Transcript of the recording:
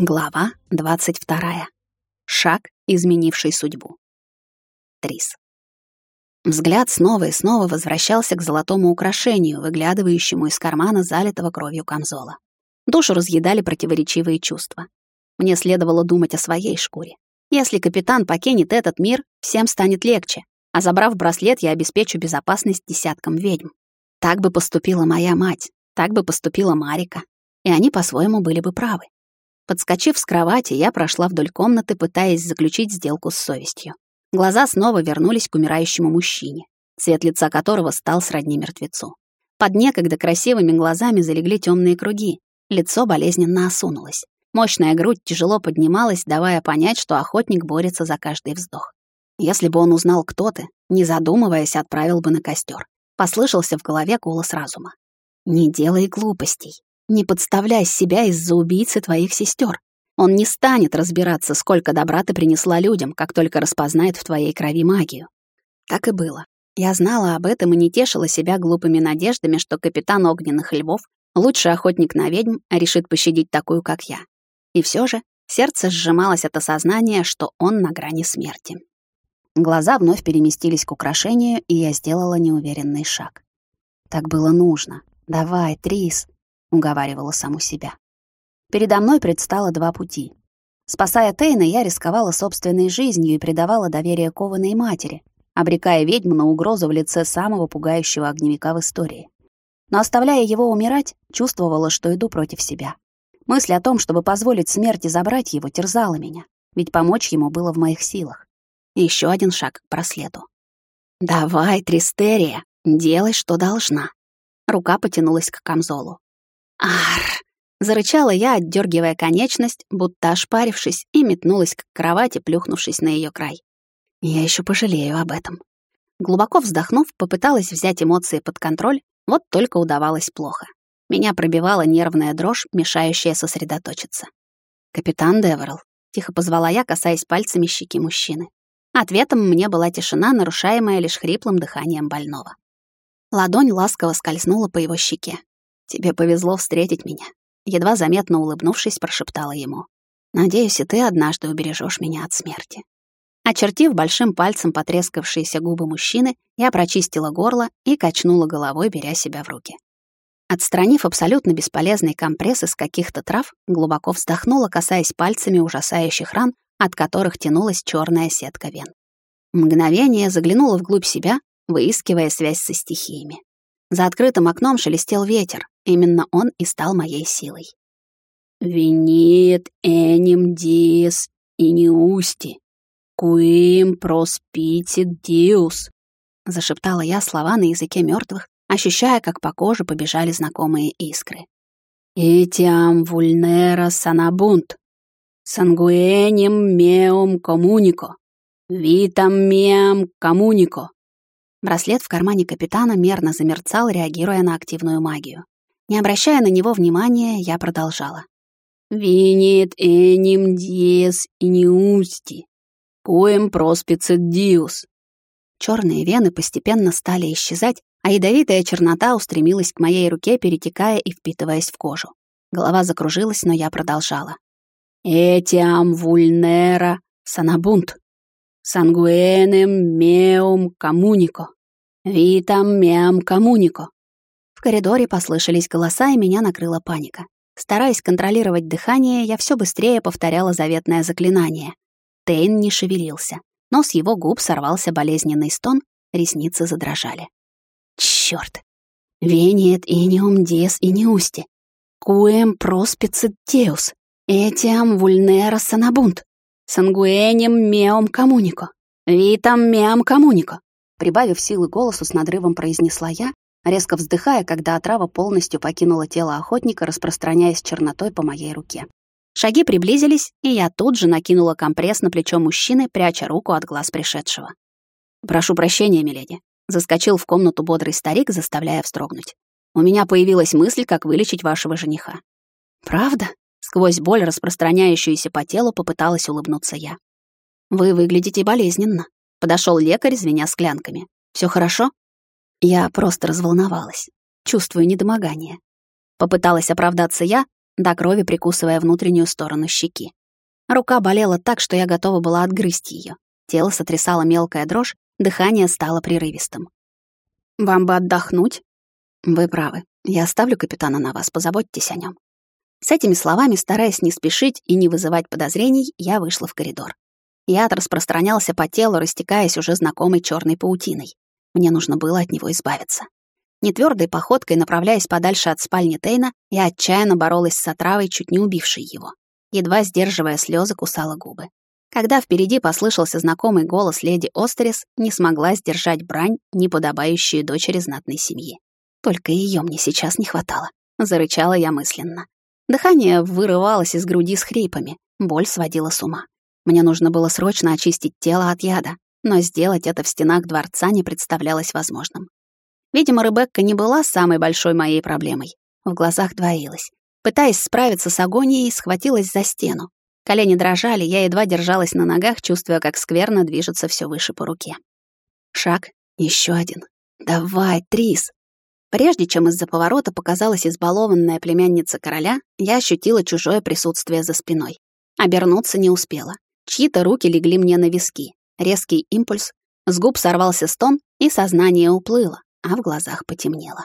Глава 22. Шаг, изменивший судьбу. Трис. Взгляд снова и снова возвращался к золотому украшению, выглядывающему из кармана залитого кровью камзола. Душу разъедали противоречивые чувства. Мне следовало думать о своей шкуре. Если капитан покинет этот мир, всем станет легче, а забрав браслет, я обеспечу безопасность десяткам ведьм. Так бы поступила моя мать, так бы поступила Марика, и они по-своему были бы правы. Подскочив с кровати, я прошла вдоль комнаты, пытаясь заключить сделку с совестью. Глаза снова вернулись к умирающему мужчине, цвет лица которого стал сродни мертвецу. Под некогда красивыми глазами залегли темные круги, лицо болезненно осунулось. Мощная грудь тяжело поднималась, давая понять, что охотник борется за каждый вздох. Если бы он узнал, кто ты, не задумываясь, отправил бы на костер. Послышался в голове голос разума. «Не делай глупостей. Не подставляй себя из-за убийцы твоих сестер. Он не станет разбираться, сколько добра ты принесла людям, как только распознает в твоей крови магию. Так и было. Я знала об этом и не тешила себя глупыми надеждами, что капитан огненных львов, лучший охотник на ведьм, решит пощадить такую, как я. И все же сердце сжималось от осознания, что он на грани смерти. Глаза вновь переместились к украшению, и я сделала неуверенный шаг. Так было нужно. «Давай, Трис, — уговаривала саму себя. Передо мной предстало два пути. Спасая Тейна, я рисковала собственной жизнью и предавала доверие кованой матери, обрекая ведьму на угрозу в лице самого пугающего огневика в истории. Но оставляя его умирать, чувствовала, что иду против себя. Мысль о том, чтобы позволить смерти забрать его, терзала меня, ведь помочь ему было в моих силах. Еще один шаг к браслету. «Давай, Тристерия, делай, что должна». Рука потянулась к камзолу. Ар! Зарычала я, отдергивая конечность, будто ошпарившись, и метнулась к кровати, плюхнувшись на ее край. Я еще пожалею об этом. Глубоко вздохнув, попыталась взять эмоции под контроль, вот только удавалось плохо. Меня пробивала нервная дрожь, мешающая сосредоточиться. «Капитан Деверл», — тихо позвала я, касаясь пальцами щеки мужчины. Ответом мне была тишина, нарушаемая лишь хриплым дыханием больного. Ладонь ласково скользнула по его щеке. «Тебе повезло встретить меня», — едва заметно улыбнувшись, прошептала ему. «Надеюсь, и ты однажды убережешь меня от смерти». Очертив большим пальцем потрескавшиеся губы мужчины, я прочистила горло и качнула головой, беря себя в руки. Отстранив абсолютно бесполезный компресс из каких-то трав, глубоко вздохнула, касаясь пальцами ужасающих ран, от которых тянулась черная сетка вен. Мгновение заглянула вглубь себя, выискивая связь со стихиями. За открытым окном шелестел ветер, именно он и стал моей силой. «Винит эним диес иниусти, куим проспитит диус», зашептала я слова на языке мертвых, ощущая, как по коже побежали знакомые искры. «Этиам вульнера санабунт, сангуэним меум коммунико, витам меам коммунико». Браслет в кармане капитана мерно замерцал, реагируя на активную магию. Не обращая на него внимания, я продолжала. «Винит эним диес иниусти, коем проспицит диус». Черные вены постепенно стали исчезать, а ядовитая чернота устремилась к моей руке, перетекая и впитываясь в кожу. Голова закружилась, но я продолжала. «Этиам вульнера санабунт, Сангуэнем меум коммунико. Витам меам коммунико. В коридоре послышались голоса, и меня накрыла паника. Стараясь контролировать дыхание, я все быстрее повторяла заветное заклинание. Тейн не шевелился, но с его губ сорвался болезненный стон, ресницы задрожали. Чёрт! Вениет иниум диес иниусти. Куэм проспицит теус. Этиам вульнера санабунт. Сангуэнем меом коммунико. Витам меом коммунико. Прибавив силы голосу, с надрывом произнесла я, резко вздыхая, когда отрава полностью покинула тело охотника, распространяясь чернотой по моей руке. Шаги приблизились, и я тут же накинула компресс на плечо мужчины, пряча руку от глаз пришедшего. «Прошу прощения, миледи», — заскочил в комнату бодрый старик, заставляя вздрогнуть. «У меня появилась мысль, как вылечить вашего жениха». «Правда?» Сквозь боль, распространяющуюся по телу, попыталась улыбнуться я. «Вы выглядите болезненно», — подошел лекарь, звеня склянками. Все хорошо?» Я просто разволновалась. Чувствую недомогание. Попыталась оправдаться я, до крови прикусывая внутреннюю сторону щеки. Рука болела так, что я готова была отгрызть ее. Тело сотрясало мелкая дрожь, дыхание стало прерывистым. «Вам бы отдохнуть?» «Вы правы. Я оставлю капитана на вас, позаботьтесь о нем. С этими словами, стараясь не спешить и не вызывать подозрений, я вышла в коридор. Яд распространялся по телу, растекаясь уже знакомой черной паутиной. Мне нужно было от него избавиться. Нетвёрдой походкой, направляясь подальше от спальни Тейна, я отчаянно боролась с отравой, чуть не убившей его. Едва сдерживая слезы, кусала губы. Когда впереди послышался знакомый голос леди Остерис, не смогла сдержать брань, не подобающую дочери знатной семьи. Только ее мне сейчас не хватало. Зарычала я мысленно. Дыхание вырывалось из груди с хрипами, боль сводила с ума. Мне нужно было срочно очистить тело от яда, но сделать это в стенах дворца не представлялось возможным. Видимо, Ребекка не была самой большой моей проблемой. В глазах двоилась. Пытаясь справиться с агонией, схватилась за стену. Колени дрожали, я едва держалась на ногах, чувствуя, как скверно движется все выше по руке. Шаг, еще один. «Давай, Трис!» Прежде чем из-за поворота показалась избалованная племянница короля, я ощутила чужое присутствие за спиной. Обернуться не успела. Чьи-то руки легли мне на виски. Резкий импульс, с губ сорвался стон, и сознание уплыло, а в глазах потемнело.